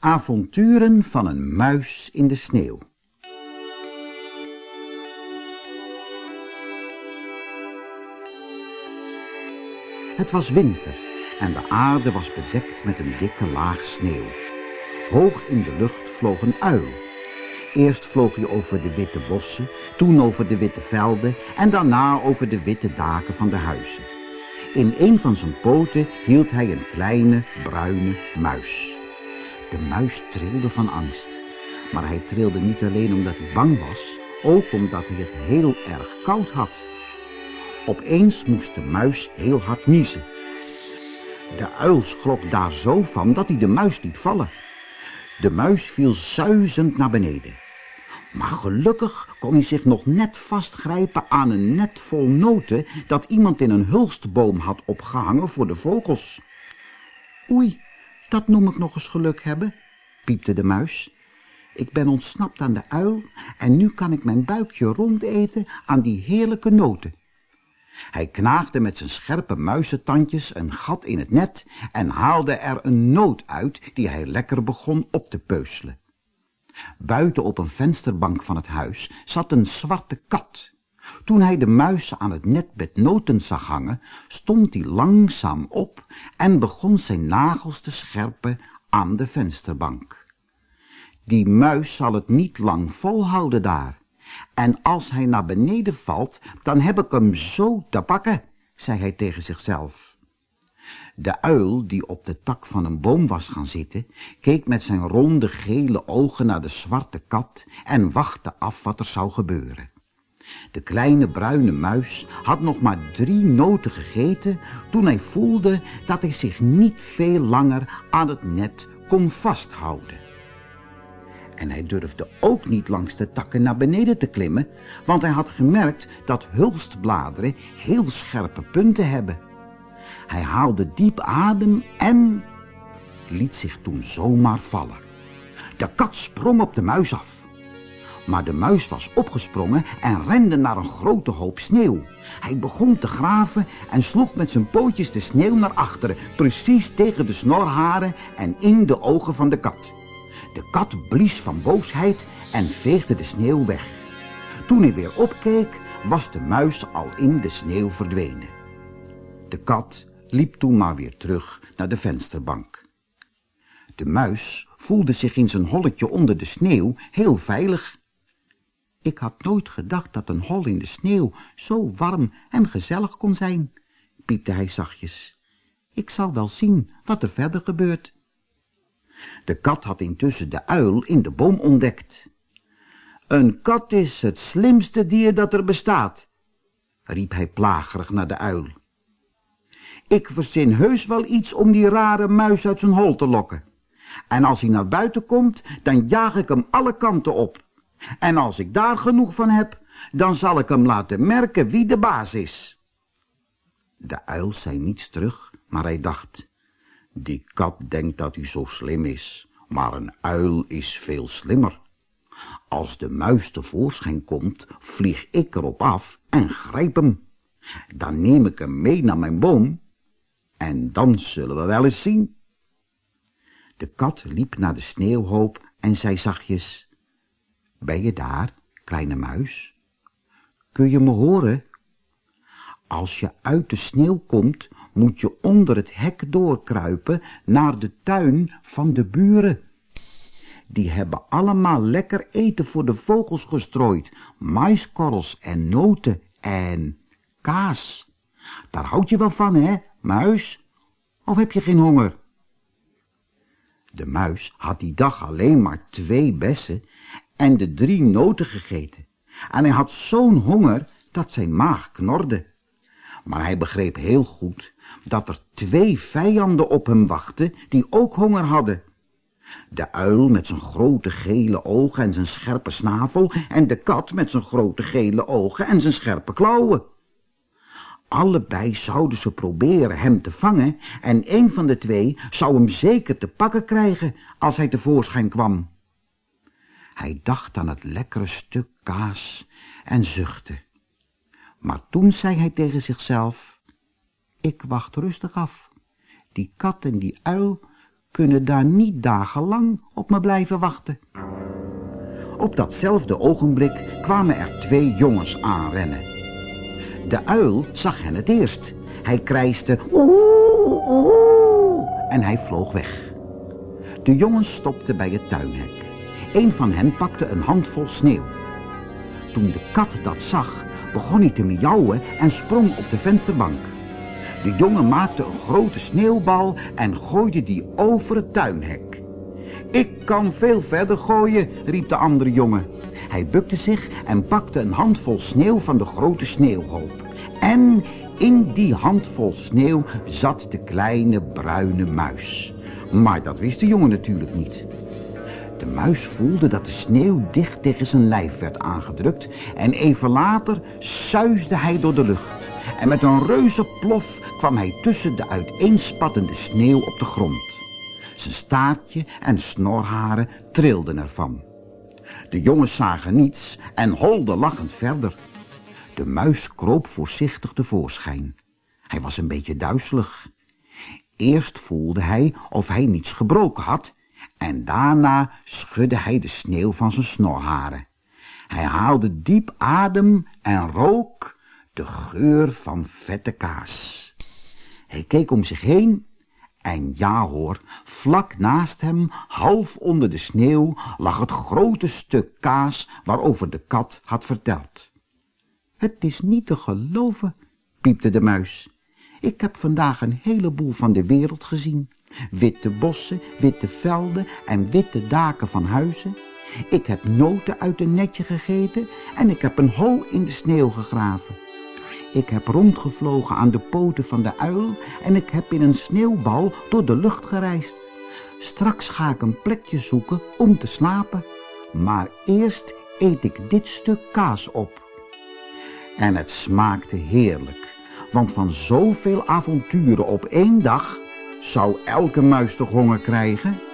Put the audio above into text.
Avonturen van een muis in de sneeuw. Het was winter en de aarde was bedekt met een dikke laag sneeuw. Hoog in de lucht vloog een uil. Eerst vloog hij over de witte bossen, toen over de witte velden en daarna over de witte daken van de huizen. In een van zijn poten hield hij een kleine bruine muis. De muis trilde van angst. Maar hij trilde niet alleen omdat hij bang was, ook omdat hij het heel erg koud had. Opeens moest de muis heel hard niezen. De uil schrok daar zo van dat hij de muis liet vallen. De muis viel zuizend naar beneden. Maar gelukkig kon hij zich nog net vastgrijpen aan een net vol noten dat iemand in een hulstboom had opgehangen voor de vogels. Oei, dat noem ik nog eens geluk hebben, piepte de muis. Ik ben ontsnapt aan de uil en nu kan ik mijn buikje rondeten aan die heerlijke noten. Hij knaagde met zijn scherpe muizentandjes een gat in het net en haalde er een noot uit die hij lekker begon op te peuzelen. Buiten op een vensterbank van het huis zat een zwarte kat. Toen hij de muis aan het net met noten zag hangen, stond hij langzaam op en begon zijn nagels te scherpen aan de vensterbank. Die muis zal het niet lang volhouden daar. En als hij naar beneden valt, dan heb ik hem zo te pakken, zei hij tegen zichzelf. De uil, die op de tak van een boom was gaan zitten, keek met zijn ronde gele ogen naar de zwarte kat en wachtte af wat er zou gebeuren. De kleine bruine muis had nog maar drie noten gegeten toen hij voelde dat hij zich niet veel langer aan het net kon vasthouden. En hij durfde ook niet langs de takken naar beneden te klimmen, want hij had gemerkt dat hulstbladeren heel scherpe punten hebben. Hij haalde diep adem en liet zich toen zomaar vallen. De kat sprong op de muis af. Maar de muis was opgesprongen en rende naar een grote hoop sneeuw. Hij begon te graven en sloeg met zijn pootjes de sneeuw naar achteren, precies tegen de snorharen en in de ogen van de kat. De kat blies van boosheid en veegde de sneeuw weg. Toen hij weer opkeek, was de muis al in de sneeuw verdwenen. De kat liep toen maar weer terug naar de vensterbank. De muis voelde zich in zijn holletje onder de sneeuw heel veilig. Ik had nooit gedacht dat een hol in de sneeuw zo warm en gezellig kon zijn, piepte hij zachtjes. Ik zal wel zien wat er verder gebeurt. De kat had intussen de uil in de boom ontdekt. Een kat is het slimste dier dat er bestaat, riep hij plagerig naar de uil. Ik verzin heus wel iets om die rare muis uit zijn hol te lokken. En als hij naar buiten komt, dan jaag ik hem alle kanten op. En als ik daar genoeg van heb, dan zal ik hem laten merken wie de baas is. De uil zei niets terug, maar hij dacht, die kat denkt dat hij zo slim is, maar een uil is veel slimmer. Als de muis tevoorschijn komt, vlieg ik erop af en grijp hem. Dan neem ik hem mee naar mijn boom en dan zullen we wel eens zien. De kat liep naar de sneeuwhoop en zei zachtjes, Ben je daar, kleine muis? Kun je me horen? Als je uit de sneeuw komt, moet je onder het hek doorkruipen naar de tuin van de buren. Die hebben allemaal lekker eten voor de vogels gestrooid, maiskorrels en noten en kaas. Daar houd je wel van, hè, muis? Of heb je geen honger? De muis had die dag alleen maar twee bessen en de drie noten gegeten. En hij had zo'n honger dat zijn maag knorde. Maar hij begreep heel goed dat er twee vijanden op hem wachten die ook honger hadden. De uil met zijn grote gele ogen en zijn scherpe snavel en de kat met zijn grote gele ogen en zijn scherpe klauwen. Allebei zouden ze proberen hem te vangen en een van de twee zou hem zeker te pakken krijgen als hij tevoorschijn kwam. Hij dacht aan het lekkere stuk kaas en zuchtte. Maar toen zei hij tegen zichzelf, ik wacht rustig af. Die kat en die uil kunnen daar niet dagenlang op me blijven wachten. Op datzelfde ogenblik kwamen er twee jongens aanrennen. De uil zag hen het eerst. Hij krijste oeh, oeh, en hij vloog weg. De jongens stopten bij het tuinhek. Een van hen pakte een handvol sneeuw. Toen de kat dat zag, begon hij te miauwen en sprong op de vensterbank. De jongen maakte een grote sneeuwbal en gooide die over het tuinhek. Ik kan veel verder gooien, riep de andere jongen. Hij bukte zich en pakte een handvol sneeuw van de grote sneeuwhoop. En in die handvol sneeuw zat de kleine bruine muis. Maar dat wist de jongen natuurlijk niet. De muis voelde dat de sneeuw dicht tegen zijn lijf werd aangedrukt en even later suisde hij door de lucht. En met een reuze plof kwam hij tussen de uiteenspattende sneeuw op de grond. Zijn staartje en snorharen trilden ervan. De jongens zagen niets en holden lachend verder. De muis kroop voorzichtig tevoorschijn. Hij was een beetje duizelig. Eerst voelde hij of hij niets gebroken had en daarna schudde hij de sneeuw van zijn snorharen. Hij haalde diep adem en rook de geur van vette kaas. Hij keek om zich heen en ja hoor, vlak naast hem, half onder de sneeuw, lag het grote stuk kaas waarover de kat had verteld. Het is niet te geloven, piepte de muis. Ik heb vandaag een heleboel van de wereld gezien. Witte bossen, witte velden en witte daken van huizen. Ik heb noten uit een netje gegeten en ik heb een hol in de sneeuw gegraven. Ik heb rondgevlogen aan de poten van de uil en ik heb in een sneeuwbal door de lucht gereisd. Straks ga ik een plekje zoeken om te slapen. Maar eerst eet ik dit stuk kaas op. En het smaakte heerlijk, want van zoveel avonturen op één dag zou elke muis toch honger krijgen...